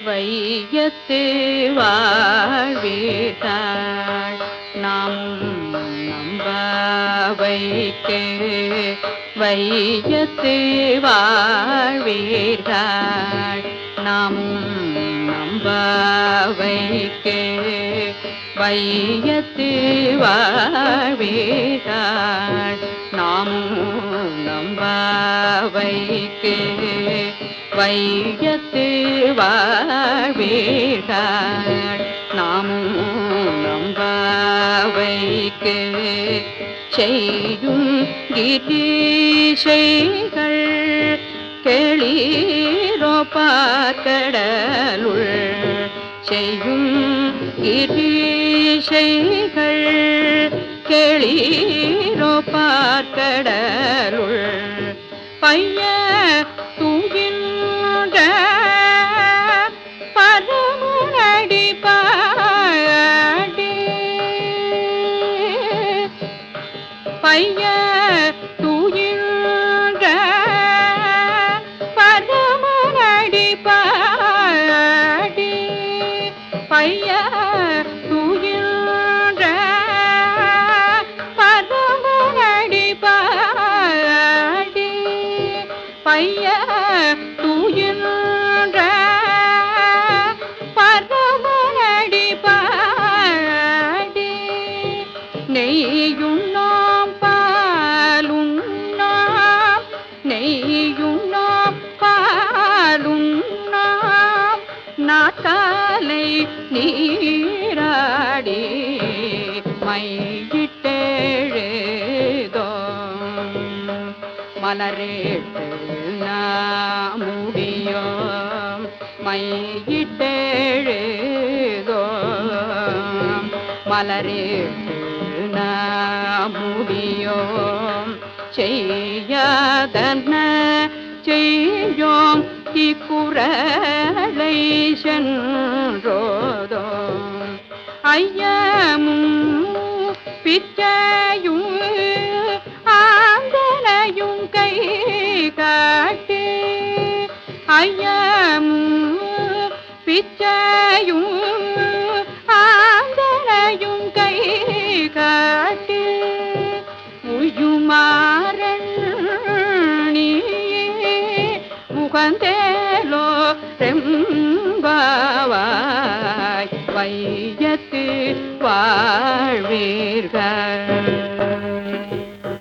வையத்து வாழ்வீர்கள் நாம் நம்ப வைக்க வையத்து வாழ்வீர்கள் நாம் நம்ப வைக்க வையத்து வாழ்வீர்கள் வைக்க வையத்து வாழ்வீர்கள் நாமும் நம்ப வைக்க செய்யும் கிரீஷைகள் கேளீரோ பாக்கடலுள். செய்யும் கிரீஷைகள் கேளீரோ பார்க்கடலுள் பைய தூங்கின்ற பரமுனடி பாடி. பைய தூயின்ற பரமுனடி பாடி. பையா பைய தூயின்ற பரமடி பாடி. நெய்யும் பாலுண்ணாம் பாலும் பாலுண்ணாம். நெய்யும் நாம் நாட்டாலை நீராடி மலரேட்டு முடியோ மையிட்டேழுதோ மலரேட்டு முடியோ செய்யாதன செய்யோம் இக்குறளை சென்றோதோ ஐயமும் பிச்சையும் காட்டு. ஐயமும் பிச்சையும் ஆந்தரையும் கை காட்டு. உயுமாறன் முகந்தேலோ ரெம்பாவாய் வையத்து வாழ்வீர்கள்.